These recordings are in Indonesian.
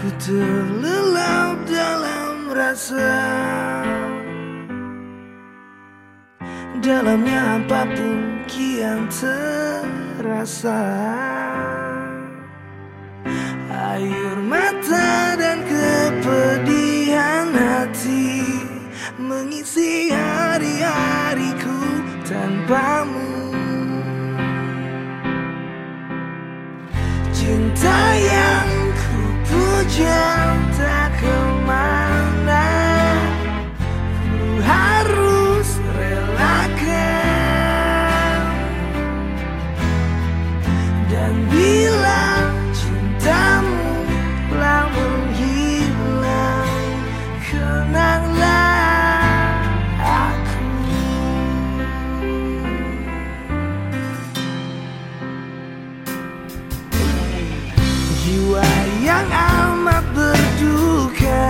Terlelap dalam rasa. Dalamnya apa pun kian terasa. Air mata dan kepedihan hati Mengisi hari-hariku tanpamu tak ke mana? Ku harus relakan. Dan bila cintamu telah menghilang Kenanglah aku. Jiwa yang amat berduka.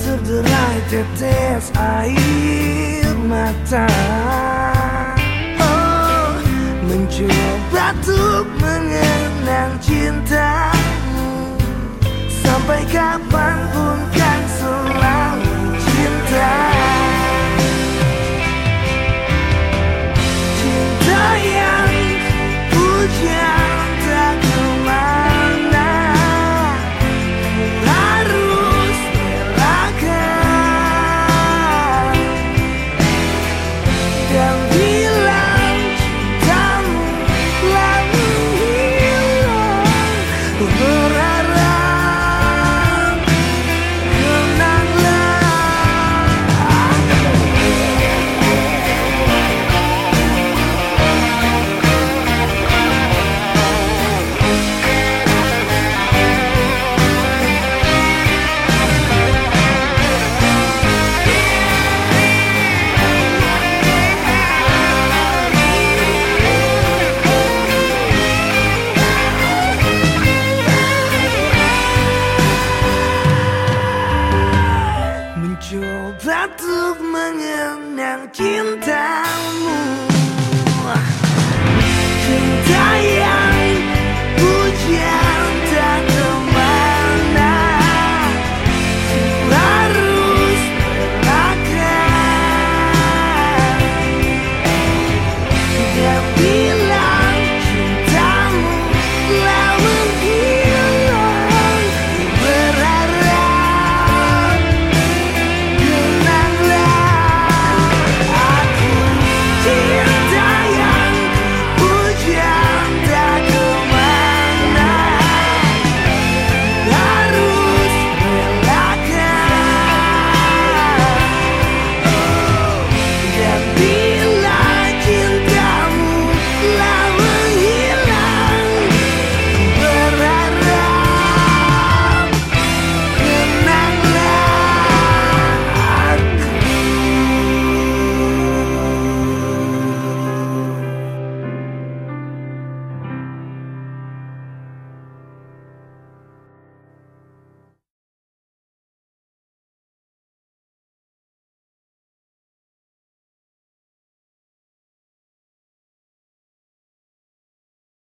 Terderai tetes air mata. Oh, mencoba untuk mengenang cintamu